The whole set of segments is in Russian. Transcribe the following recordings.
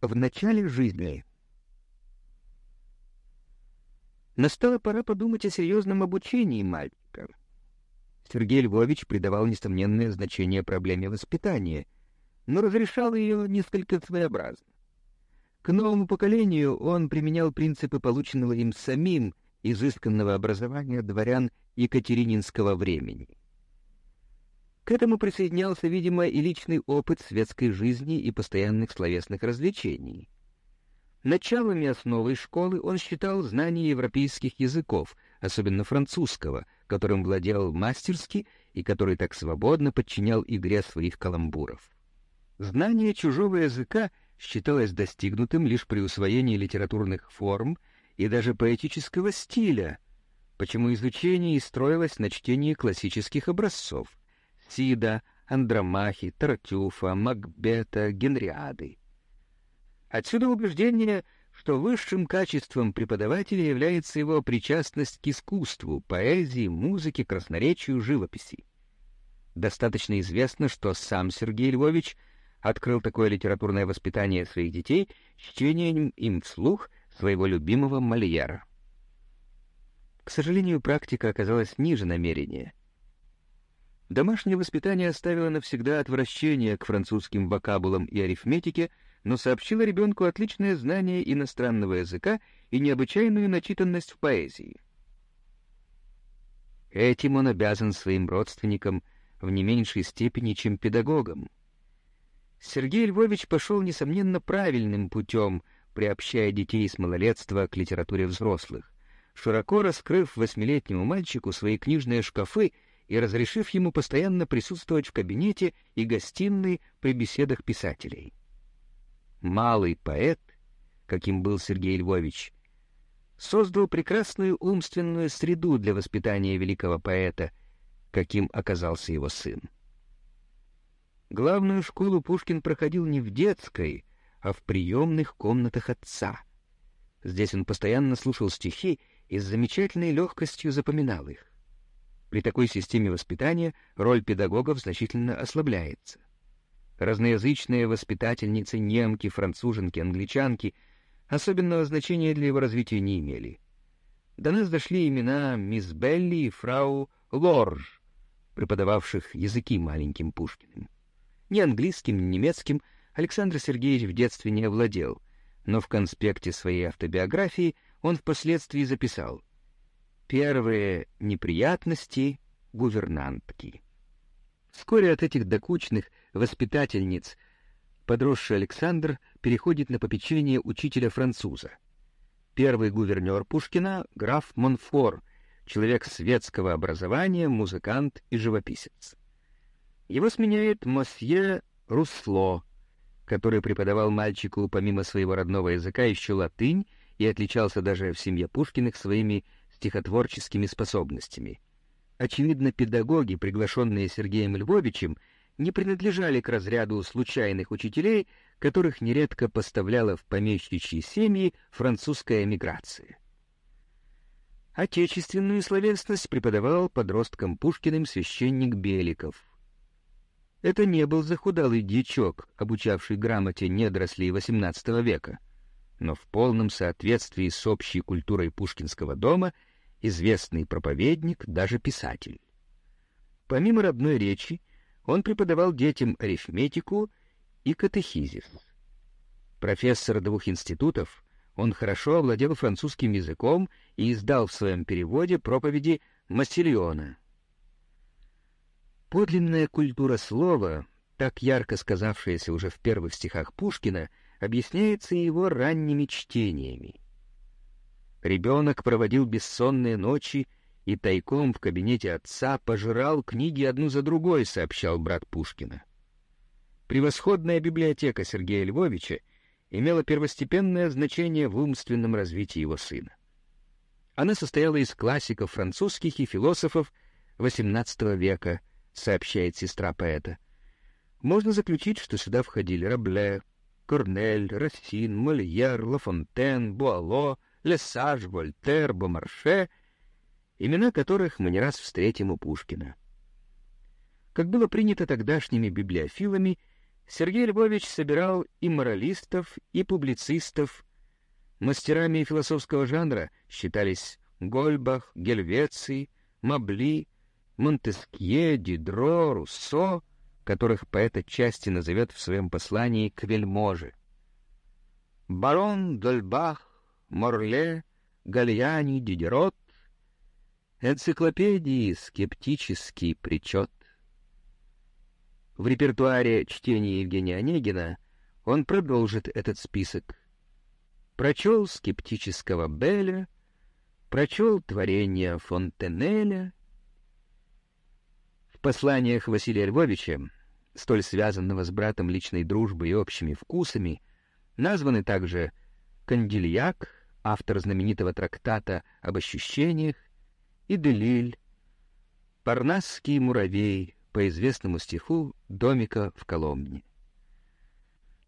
в начале жизни. Настала пора подумать о серьезном обучении мальчика. Сергей Львович придавал несомненное значение проблеме воспитания, но разрешал ее несколько своеобразно. К новому поколению он применял принципы полученного им самим изысканного образования дворян Екатерининского времени. К этому присоединялся, видимо, и личный опыт светской жизни и постоянных словесных развлечений. Началами основой школы он считал знание европейских языков, особенно французского, которым владел мастерски и который так свободно подчинял игре своих каламбуров. Знание чужого языка считалось достигнутым лишь при усвоении литературных форм и даже поэтического стиля, почему изучение и строилось на чтении классических образцов — Сида, Андромахи, Тартюфа, Макбета, Генриады. Отсюда убеждение, что высшим качеством преподавателя является его причастность к искусству, поэзии, музыке, красноречию, живописи. Достаточно известно, что сам Сергей Львович открыл такое литературное воспитание своих детей чтением им вслух своего любимого Мольера. К сожалению, практика оказалась ниже намерения — Домашнее воспитание оставило навсегда отвращение к французским вокабулам и арифметике, но сообщило ребенку отличное знание иностранного языка и необычайную начитанность в поэзии. Этим он обязан своим родственникам в не меньшей степени, чем педагогам. Сергей Львович пошел, несомненно, правильным путем, приобщая детей с малолетства к литературе взрослых, широко раскрыв восьмилетнему мальчику свои книжные шкафы и разрешив ему постоянно присутствовать в кабинете и гостиной при беседах писателей. Малый поэт, каким был Сергей Львович, создал прекрасную умственную среду для воспитания великого поэта, каким оказался его сын. Главную школу Пушкин проходил не в детской, а в приемных комнатах отца. Здесь он постоянно слушал стихи и с замечательной легкостью запоминал их. При такой системе воспитания роль педагогов значительно ослабляется. Разноязычные воспитательницы, немки, француженки, англичанки особенного значения для его развития не имели. До нас дошли имена мисс Белли и фрау Лорж, преподававших языки маленьким Пушкиным. Ни английским, ни немецким Александр Сергеевич в детстве не овладел, но в конспекте своей автобиографии он впоследствии записал — Первые неприятности гувернантки. Вскоре от этих докучных воспитательниц подросший Александр переходит на попечение учителя-француза. Первый гувернер Пушкина — граф Монфор, человек светского образования, музыкант и живописец. Его сменяет мосье Русло, который преподавал мальчику помимо своего родного языка еще латынь и отличался даже в семье Пушкиных своими стихотворческими способностями. Очевидно, педагоги, приглашенные Сергеем Львовичем, не принадлежали к разряду случайных учителей, которых нередко поставляла в помещичьи семьи французская эмиграция. Отечественную словесность преподавал подросткам Пушкиным священник Беликов. Это не был захудалый дьячок, обучавший грамоте недорослей XVIII века, но в полном соответствии с общей культурой пушкинского дома — известный проповедник, даже писатель. Помимо родной речи, он преподавал детям арифметику и катехизис. Профессор двух институтов, он хорошо овладел французским языком и издал в своем переводе проповеди Массильона. Подлинная культура слова, так ярко сказавшаяся уже в первых стихах Пушкина, объясняется его ранними чтениями. Ребенок проводил бессонные ночи и тайком в кабинете отца пожирал книги одну за другой, сообщал брат Пушкина. Превосходная библиотека Сергея Львовича имела первостепенное значение в умственном развитии его сына. Она состояла из классиков французских и философов XVIII века, сообщает сестра поэта. Можно заключить, что сюда входили Рабле, Корнель, Рассин, Мольер, Лафонтен, Буало — Лесаж, Вольтер, Бомарше, имена которых мы не раз встретим у Пушкина. Как было принято тогдашними библиофилами, Сергей Львович собирал и моралистов, и публицистов. Мастерами философского жанра считались Гольбах, Гельвеций, Мабли, Монтескье, Дидро, Руссо, которых поэт отчасти назовет в своем послании к вельможе. Барон Дольбах, Морле, Гальяни, Дидерот, энциклопедии скептический причет. В репертуаре чтения Евгения Онегина он продолжит этот список. Прочел скептического Белля, прочел творение Фонтенеля. В посланиях Василия Львовича, столь связанного с братом личной дружбой и общими вкусами, названы также Кандильяк, автор знаменитого трактата об ощущениях, и Делиль, Парнасский муравей по известному стиху «Домика в Коломне».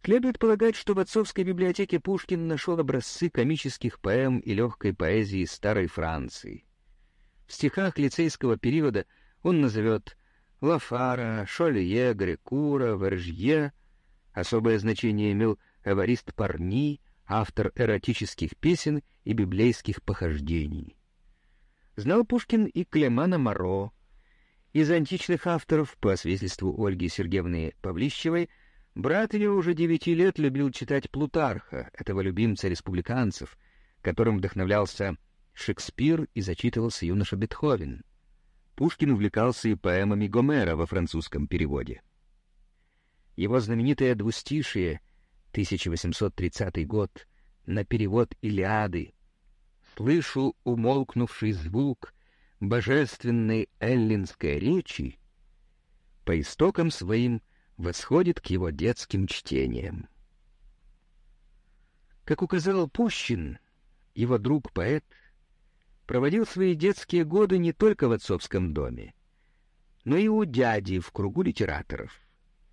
Следует полагать, что в отцовской библиотеке Пушкин нашел образцы комических поэм и легкой поэзии старой Франции. В стихах лицейского периода он назовет Лафара, Шолье, Грекура, Вержье. Особое значение имел Эварист Парни, автор эротических песен и библейских похождений. Знал Пушкин и Клемана Моро. Из античных авторов, по свидетельству Ольги Сергеевны Павлищевой, Брат ее уже девяти лет любил читать Плутарха, этого любимца республиканцев, которым вдохновлялся Шекспир и зачитывался юноша Бетховен. Пушкин увлекался и поэмами Гомера во французском переводе. Его знаменитое двустишие 1830 год на перевод Илиады «Слышу умолкнувший звук божественной эллинской речи» по истокам своим — восходит к его детским чтениям. Как указал Пущин, его друг-поэт проводил свои детские годы не только в отцовском доме, но и у дяди в кругу литераторов.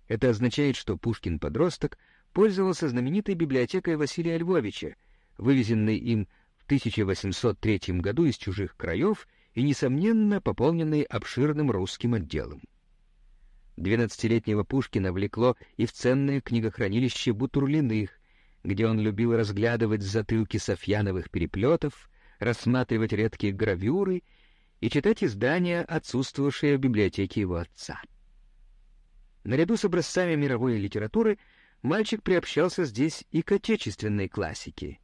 Это означает, что Пушкин-подросток пользовался знаменитой библиотекой Василия Львовича, вывезенной им в 1803 году из чужих краев и, несомненно, пополненной обширным русским отделом. Двенадцатилетнего Пушкина влекло и в ценное книгохранилище Бутурлиных, где он любил разглядывать затылки софьяновых переплетов, рассматривать редкие гравюры и читать издания, отсутствовавшие в библиотеке его отца. Наряду с образцами мировой литературы мальчик приобщался здесь и к отечественной классике.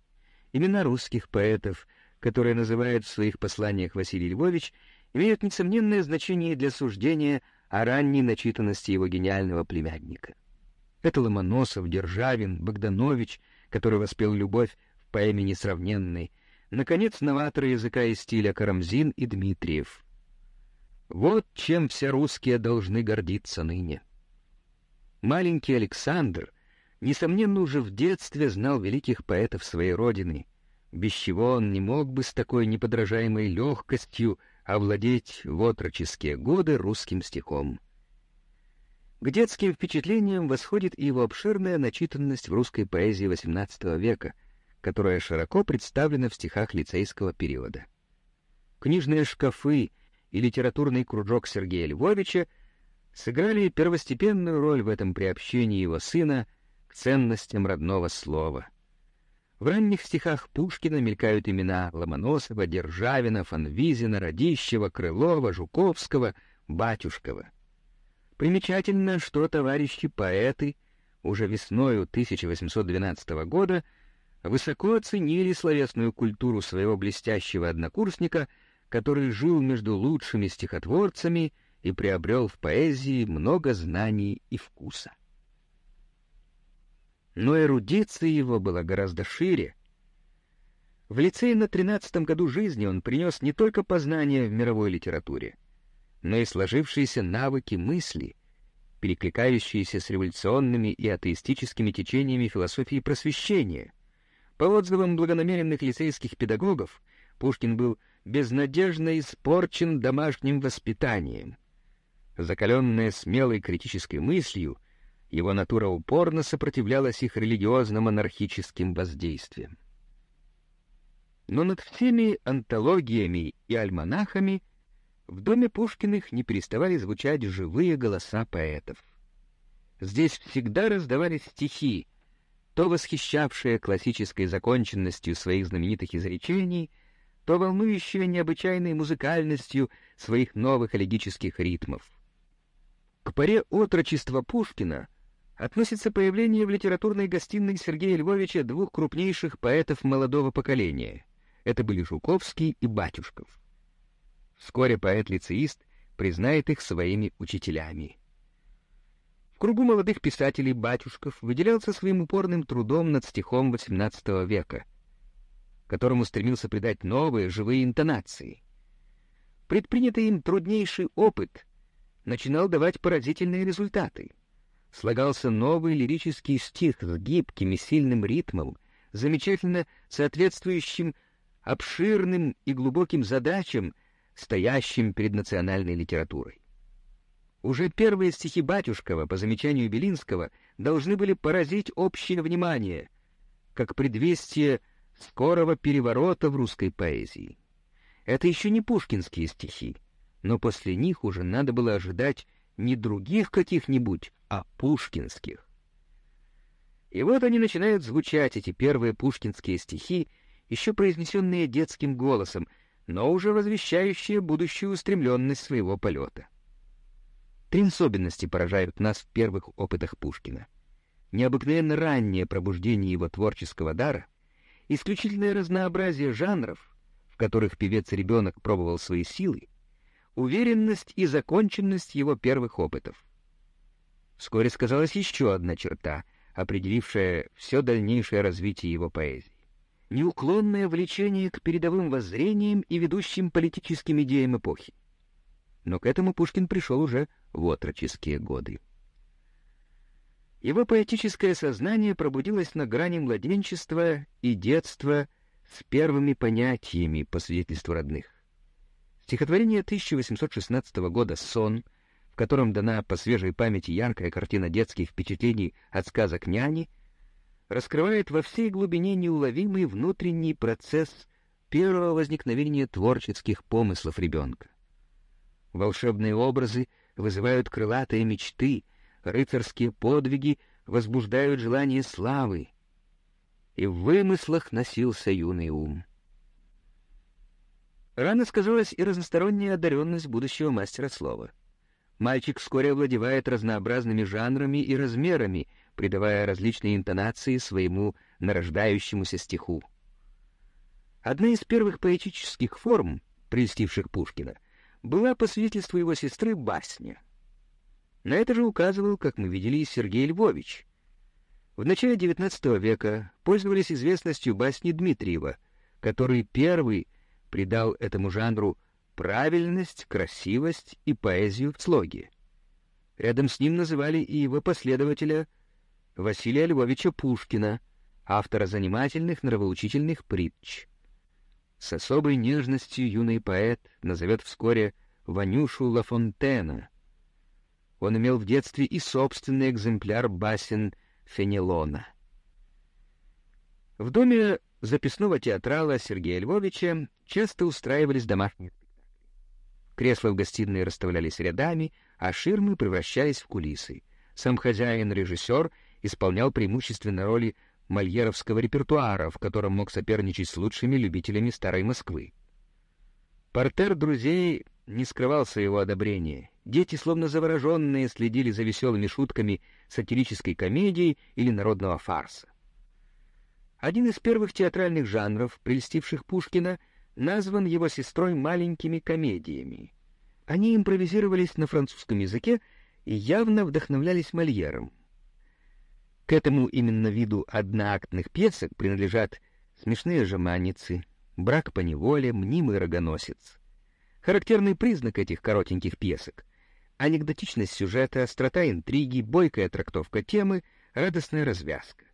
Имена русских поэтов, которые называют в своих посланиях Василий Львович, имеют несомненное значение для суждения о ранней начитанности его гениального племянника. Это Ломоносов, Державин, Богданович, который воспел любовь в поэме несравненной, наконец, новаторы языка и стиля Карамзин и Дмитриев. Вот чем все русские должны гордиться ныне. Маленький Александр, несомненно, уже в детстве знал великих поэтов своей родины, без чего он не мог бы с такой неподражаемой легкостью овладеть в отроческие годы русским стихом. К детским впечатлениям восходит и его обширная начитанность в русской поэзии XVIII века, которая широко представлена в стихах лицейского периода. Книжные шкафы и литературный кружок Сергея Львовича сыграли первостепенную роль в этом приобщении его сына ценностям родного слова — в ранних стихах Пушкина мелькают имена Ломоносова, Державина, Фанвизина, Радищева, Крылова, Жуковского, Батюшкова. Примечательно, что товарищи-поэты уже весною 1812 года высоко оценили словесную культуру своего блестящего однокурсника, который жил между лучшими стихотворцами и приобрел в поэзии много знаний и вкуса но эрудиция его была гораздо шире. В лицее на тринадцатом году жизни он принес не только познания в мировой литературе, но и сложившиеся навыки мысли, перекликающиеся с революционными и атеистическими течениями философии просвещения. По отзывам благонамеренных лицейских педагогов, Пушкин был безнадежно испорчен домашним воспитанием. Закаленная смелой критической мыслью, его натура упорно сопротивлялась их религиозно-монархическим воздействиям. Но над всеми антологиями и альманахами в доме Пушкиных не переставали звучать живые голоса поэтов. Здесь всегда раздавались стихи, то восхищавшие классической законченностью своих знаменитых изречений, то волнующие необычайной музыкальностью своих новых элегических ритмов. К паре отрочества Пушкина относится появление в литературной гостиной Сергея Львовича двух крупнейших поэтов молодого поколения. Это были Жуковский и Батюшков. Вскоре поэт-лицеист признает их своими учителями. В кругу молодых писателей Батюшков выделялся своим упорным трудом над стихом XVIII века, которому стремился придать новые живые интонации. Предпринятый им труднейший опыт начинал давать поразительные результаты. Слагался новый лирический стих с гибким и сильным ритмом, замечательно соответствующим обширным и глубоким задачам, стоящим перед национальной литературой. Уже первые стихи Батюшкова, по замечанию Белинского, должны были поразить общее внимание, как предвестие скорого переворота в русской поэзии. Это еще не пушкинские стихи, но после них уже надо было ожидать не других каких-нибудь, а пушкинских. И вот они начинают звучать, эти первые пушкинские стихи, еще произнесенные детским голосом, но уже возвещающие будущую устремленность своего полета. Три особенности поражают нас в первых опытах Пушкина. Необыкновенно раннее пробуждение его творческого дара, исключительное разнообразие жанров, в которых певец-ребенок пробовал свои силы, уверенность и законченность его первых опытов. Вскоре сказалась еще одна черта, определившая все дальнейшее развитие его поэзии. Неуклонное влечение к передовым воззрениям и ведущим политическим идеям эпохи но к этому Пушкин пришел уже в отроческие годы. Его поэтическое сознание пробудилось на грани младенчества и детства с первыми понятиями, по свидетельству родных. Стихотворение 1816 года «Сон», в котором дана по свежей памяти яркая картина детских впечатлений от сказок няни, раскрывает во всей глубине неуловимый внутренний процесс первого возникновения творческих помыслов ребенка. Волшебные образы вызывают крылатые мечты, рыцарские подвиги возбуждают желание славы. И в вымыслах носился юный ум. Рано сказалась и разносторонняя одаренность будущего мастера слова. Мальчик вскоре овладевает разнообразными жанрами и размерами, придавая различные интонации своему нарождающемуся стиху. Одна из первых поэтических форм, прельстивших Пушкина, была по свидетельству его сестры басня. На это же указывал, как мы видели, Сергей Львович. В начале XIX века пользовались известностью басни Дмитриева, который первый придал этому жанру правильность, красивость и поэзию в слоге. Рядом с ним называли и его последователя Василия Львовича Пушкина, автора занимательных нравоучительных притч. С особой нежностью юный поэт назовет вскоре Ванюшу Лафонтена. Он имел в детстве и собственный экземпляр басен Фенелона. В доме записного театрала Сергея Львовича часто устраивались домашние. Кресла в гостиной расставлялись рядами, а ширмы превращались в кулисы. Сам хозяин-режиссер исполнял преимущественно роли мольеровского репертуара, в котором мог соперничать с лучшими любителями старой Москвы. Портер друзей не скрывал своего одобрения. Дети, словно завороженные, следили за веселыми шутками сатирической комедии или народного фарса. Один из первых театральных жанров, прельстивших Пушкина, назван его сестрой маленькими комедиями. Они импровизировались на французском языке и явно вдохновлялись Мольером. К этому именно виду одноактных пьесок принадлежат «Смешные жеманницы», «Брак по неволе», «Мнимый рогоносец». Характерный признак этих коротеньких пьесок — анекдотичность сюжета, острота интриги, бойкая трактовка темы, радостная развязка.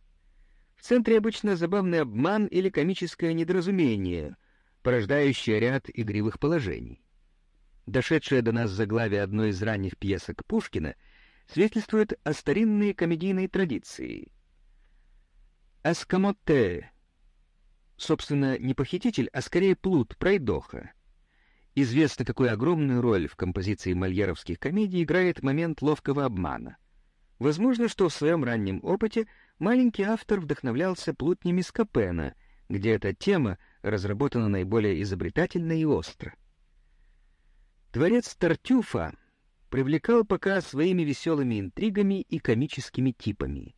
В центре обычно забавный обман или комическое недоразумение, порождающее ряд игривых положений. Дошедшее до нас заглавие одной из ранних пьесок Пушкина — свидетельствует о старинной комедийной традиции. Эскамотте, собственно, не похититель, а скорее плут, пройдоха. Известно, какую огромную роль в композиции мольеровских комедий играет момент ловкого обмана. Возможно, что в своем раннем опыте маленький автор вдохновлялся плутнями Скопена, где эта тема разработана наиболее изобретательно и остро. Творец Тартюфа привлекал пока своими веселыми интригами и комическими типами.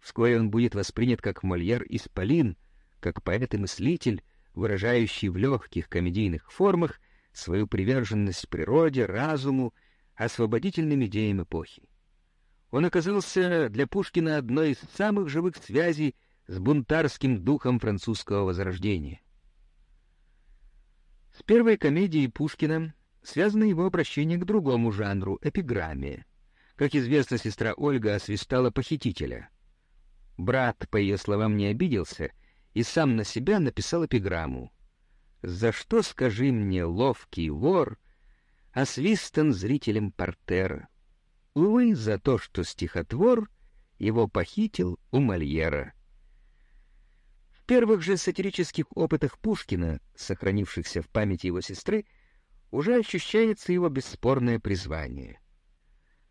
Вскоре он будет воспринят как Мольер Исполин, как поэт и мыслитель, выражающий в легких комедийных формах свою приверженность природе, разуму, освободительным идеям эпохи. Он оказался для Пушкина одной из самых живых связей с бунтарским духом французского возрождения. С первой комедией Пушкина связано его обращение к другому жанру — эпиграмме. Как известно, сестра Ольга освистала похитителя. Брат, по ее словам, не обиделся и сам на себя написал эпиграмму. «За что, скажи мне, ловкий вор, освистан зрителем портера?» Увы, за то, что стихотвор его похитил у Мольера. В первых же сатирических опытах Пушкина, сохранившихся в памяти его сестры, уже ощущается его бесспорное призвание.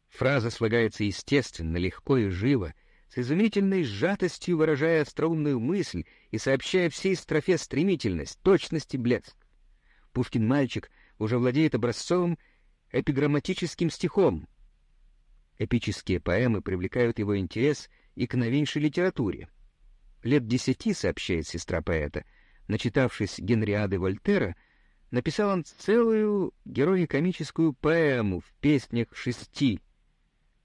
Фраза слагается естественно, легко и живо, с изумительной сжатостью выражая остроумную мысль и сообщая всей строфе стремительность, точность и блеск. Пушкин-мальчик уже владеет образцовым эпиграмматическим стихом. Эпические поэмы привлекают его интерес и к новейшей литературе. Лет десяти, сообщает сестра поэта, начитавшись Генриады Вольтера, написал он целую героикомическую поэму в песнях шести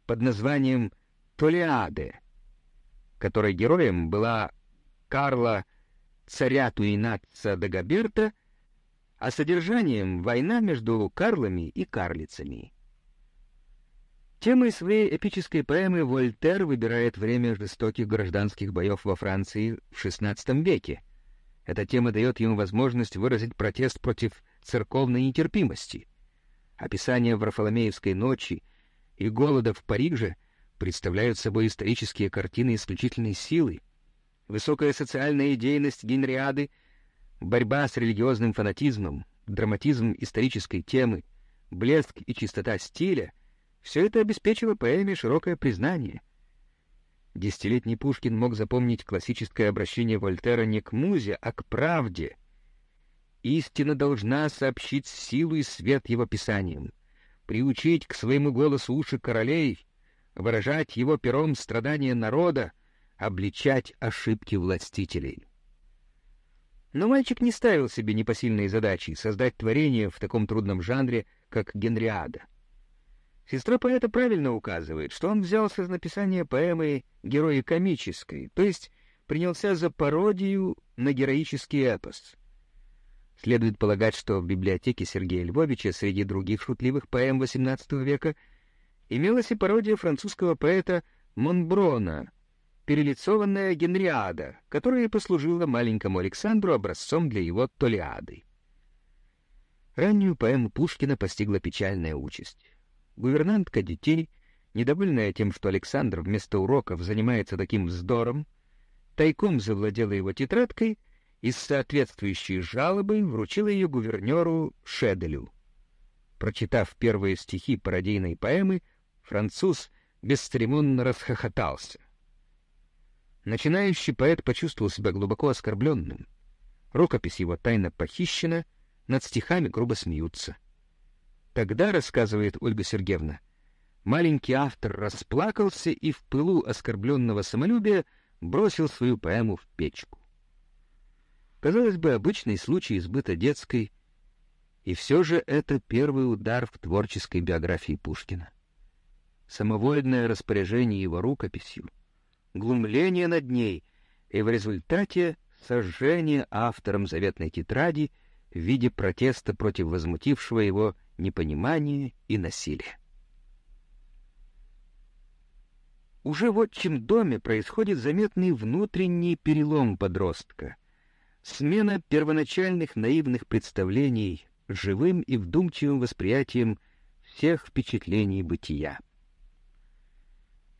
под названием «Толиаде», которой героем была Карла царя Туинаца Дагоберта, а содержанием — война между Карлами и Карлицами. Темой своей эпической поэмы Вольтер выбирает время жестоких гражданских боев во Франции в XVI веке — эта тема дает ему возможность выразить протест против церковной нетерпимости. Описание Варфоломеевской ночи и голода в Париже представляют собой исторические картины исключительной силы. Высокая социальная идейность Генриады, борьба с религиозным фанатизмом, драматизм исторической темы, блеск и чистота стиля — все это обеспечило поэме широкое признание — Десятилетний Пушкин мог запомнить классическое обращение Вольтера не к музе, а к правде. Истина должна сообщить силу и свет его писаниям, приучить к своему голосу уши королей, выражать его пером страдания народа, обличать ошибки властителей. Но мальчик не ставил себе непосильной задачи создать творение в таком трудном жанре, как Генриада. Сестра поэта правильно указывает, что он взялся за написание поэмы герои комической, то есть принялся за пародию на героический эпос. Следует полагать, что в библиотеке Сергея Львовича среди других шутливых поэм XVIII века имелась и пародия французского поэта Монброна, перелицованная Генриада, которая послужила маленькому Александру образцом для его Толиады. Раннюю поэму Пушкина постигла печальная участь. Гувернантка детей, недовольная тем, что Александр вместо уроков занимается таким вздором, тайком завладела его тетрадкой и с соответствующей жалобой вручила ее гувернеру Шеделю. Прочитав первые стихи пародийной поэмы, француз бесцеремонно расхохотался. Начинающий поэт почувствовал себя глубоко оскорбленным. Рукопись его тайно похищена, над стихами грубо смеются. Тогда, рассказывает Ольга Сергеевна, маленький автор расплакался и в пылу оскорбленного самолюбия бросил свою поэму в печку. Казалось бы, обычный случай избыта детской, и все же это первый удар в творческой биографии Пушкина. Самовольное распоряжение его рукописью, глумление над ней и в результате сожжение автором заветной тетради в виде протеста против возмутившего его непонимание и насилие. Уже в отчим доме происходит заметный внутренний перелом подростка. Смена первоначальных наивных представлений живым и вдумчивым восприятием всех впечатлений бытия.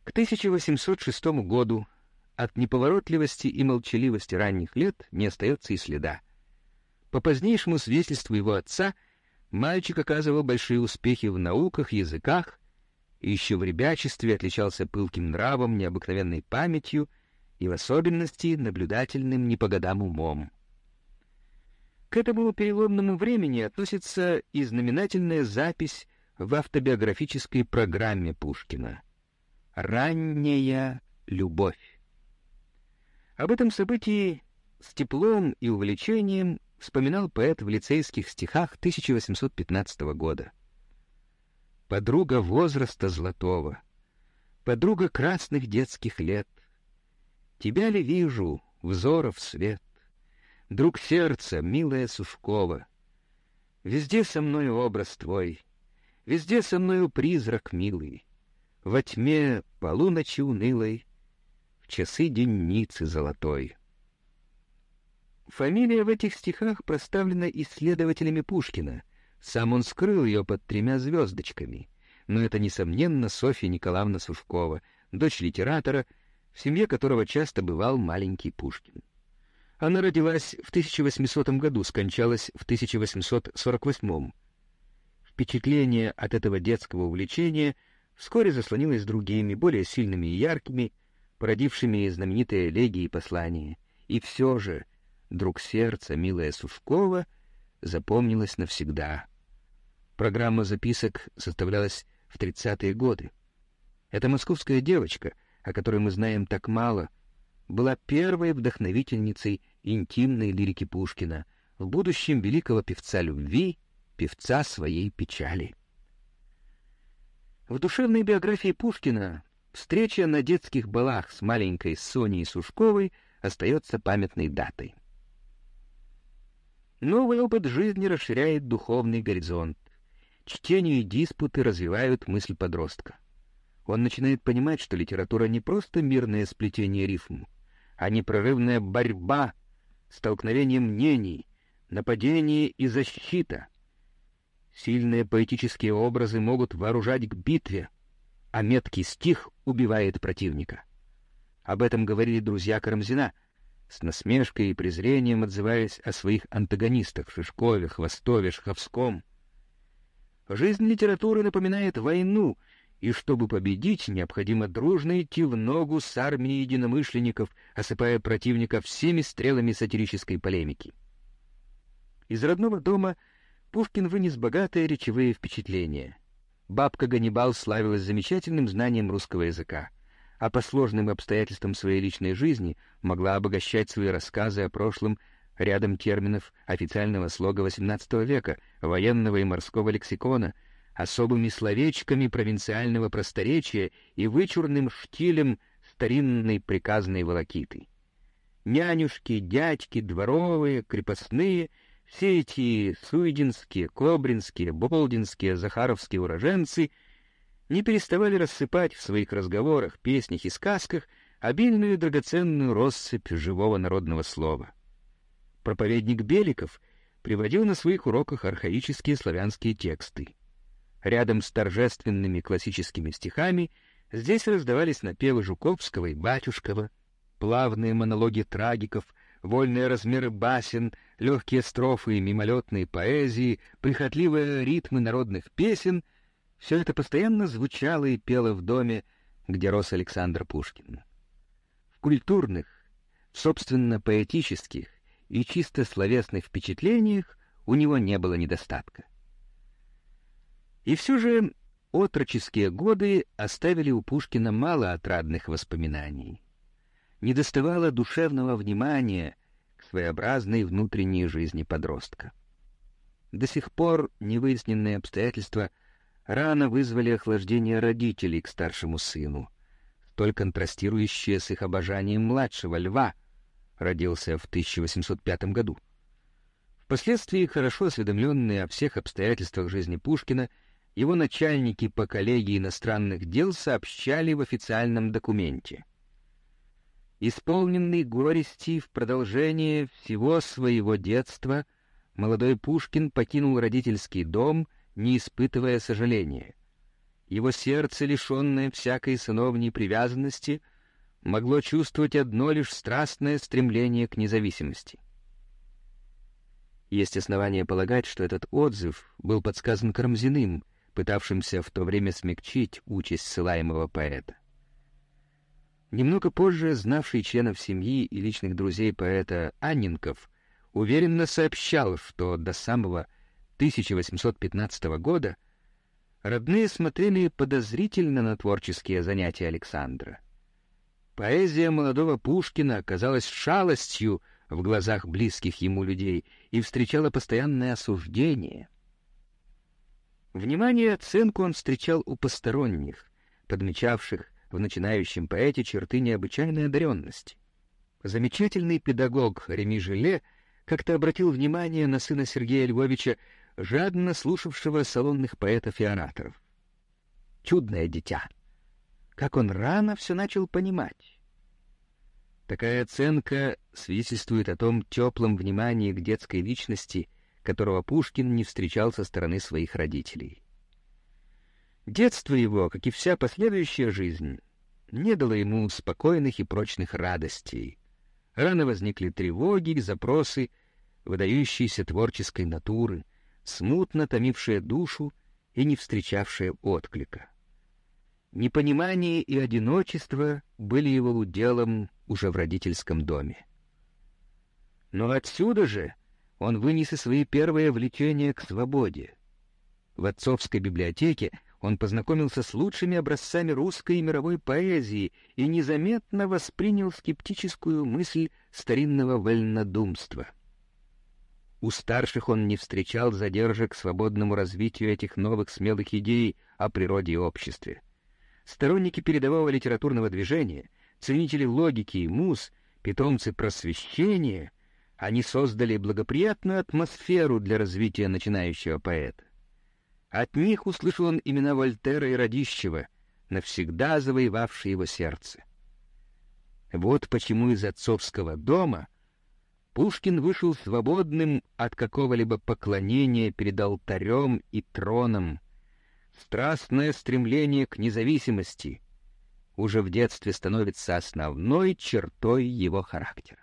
К 1806 году от неповоротливости и молчаливости ранних лет не остается и следа. По позднейшему свидетельству его отца — Мальчик оказывал большие успехи в науках, языках и еще в ребячестве отличался пылким нравом, необыкновенной памятью и в особенности наблюдательным не по годам умом. К этому переломному времени относится и знаменательная запись в автобиографической программе Пушкина «Ранняя любовь». Об этом событии с теплом и увлечением вспоминал поэт в лицейских стихах 1815 года. «Подруга возраста золотого, подруга красных детских лет, тебя ли вижу, взоров свет, друг сердца, милая Сушкова. Везде со мной образ твой, везде со мною призрак милый, во тьме полуночи унылой, в часы денницы золотой. Фамилия в этих стихах проставлена исследователями Пушкина. Сам он скрыл ее под тремя звездочками. Но это, несомненно, Софья Николаевна Сушкова, дочь литератора, в семье которого часто бывал маленький Пушкин. Она родилась в 1800 году, скончалась в 1848. Впечатление от этого детского увлечения вскоре заслонилось другими, более сильными и яркими, породившими знаменитые элегии и послания. И все же, друг сердца, милая Сушкова, запомнилась навсегда. Программа записок составлялась в 30-е годы. Эта московская девочка, о которой мы знаем так мало, была первой вдохновительницей интимной лирики Пушкина, в будущем великого певца любви, певца своей печали. В душевной биографии Пушкина встреча на детских балах с маленькой Соней Сушковой остается памятной датой. Новый опыт жизни расширяет духовный горизонт. Чтение и диспуты развивают мысль подростка. Он начинает понимать, что литература не просто мирное сплетение рифм, а непрерывная борьба столкновение мнений, нападение и защита. Сильные поэтические образы могут вооружать к битве, а меткий стих убивает противника. Об этом говорили друзья Карамзина, с насмешкой и презрением отзываясь о своих антагонистах Шишкове, Хвостове, Шховском. Жизнь литературы напоминает войну — и чтобы победить, необходимо дружно идти в ногу с армией единомышленников, осыпая противника всеми стрелами сатирической полемики. Из родного дома Пушкин вынес богатые речевые впечатления. Бабка Ганнибал славилась замечательным знанием русского языка, а по сложным обстоятельствам своей личной жизни могла обогащать свои рассказы о прошлом рядом терминов официального слога XVIII века, военного и морского лексикона — особыми словечками провинциального просторечия и вычурным штилем старинной приказной волокиты. Нянюшки, дядьки, дворовые, крепостные — все эти суидинские, кобринские, болдинские, захаровские уроженцы не переставали рассыпать в своих разговорах, песнях и сказках обильную драгоценную россыпь живого народного слова. Проповедник Беликов приводил на своих уроках архаические славянские тексты. Рядом с торжественными классическими стихами здесь раздавались напевы Жуковского и Батюшкова, плавные монологи трагиков, вольные размеры басен, легкие строфы и мимолетные поэзии, прихотливые ритмы народных песен — все это постоянно звучало и пело в доме, где рос Александр Пушкин. В культурных, собственно поэтических и чисто словесных впечатлениях у него не было недостатка. И все же отроческие годы оставили у Пушкина мало отрадных воспоминаний. Не доставало душевного внимания к своеобразной внутренней жизни подростка. До сих пор невыясненные обстоятельства рано вызвали охлаждение родителей к старшему сыну, столь контрастирующее с их обожанием младшего льва, родился в 1805 году. Впоследствии хорошо осведомленные о всех обстоятельствах жизни Пушкина — его начальники по коллегии иностранных дел сообщали в официальном документе. Исполненный горести в продолжение всего своего детства, молодой Пушкин покинул родительский дом, не испытывая сожаления. Его сердце, лишенное всякой сыновней привязанности, могло чувствовать одно лишь страстное стремление к независимости. Есть основания полагать, что этот отзыв был подсказан Карамзиным — пытавшимся в то время смягчить участь ссылаемого поэта. Немного позже знавший членов семьи и личных друзей поэта Анненков уверенно сообщал, что до самого 1815 года родные смотрели подозрительно на творческие занятия Александра. Поэзия молодого Пушкина оказалась шалостью в глазах близких ему людей и встречала постоянное осуждение. Внимание и оценку он встречал у посторонних, подмечавших в начинающем поэте черты необычайной одаренности. Замечательный педагог Реми Желе как-то обратил внимание на сына Сергея Львовича, жадно слушавшего салонных поэтов и ораторов. Чудное дитя! Как он рано все начал понимать! Такая оценка свидетельствует о том теплом внимании к детской личности, которого Пушкин не встречал со стороны своих родителей. Детство его, как и вся последующая жизнь, не дало ему спокойных и прочных радостей. Рано возникли тревоги, запросы, выдающиеся творческой натуры, смутно томившие душу и не встречавшие отклика. Непонимание и одиночество были его уделом уже в родительском доме. Но отсюда же он вынес и свои первые влечения к свободе. В отцовской библиотеке он познакомился с лучшими образцами русской и мировой поэзии и незаметно воспринял скептическую мысль старинного вольнодумства. У старших он не встречал задержек свободному развитию этих новых смелых идей о природе и обществе. Сторонники передового литературного движения, ценители логики и муз, питомцы просвещения, они создали благоприятную атмосферу для развития начинающего поэта. От них услышал он имена Вольтера и Радищева, навсегда завоевавшие его сердце. Вот почему из отцовского дома Пушкин вышел свободным от какого-либо поклонения перед алтарем и троном. Страстное стремление к независимости уже в детстве становится основной чертой его характера.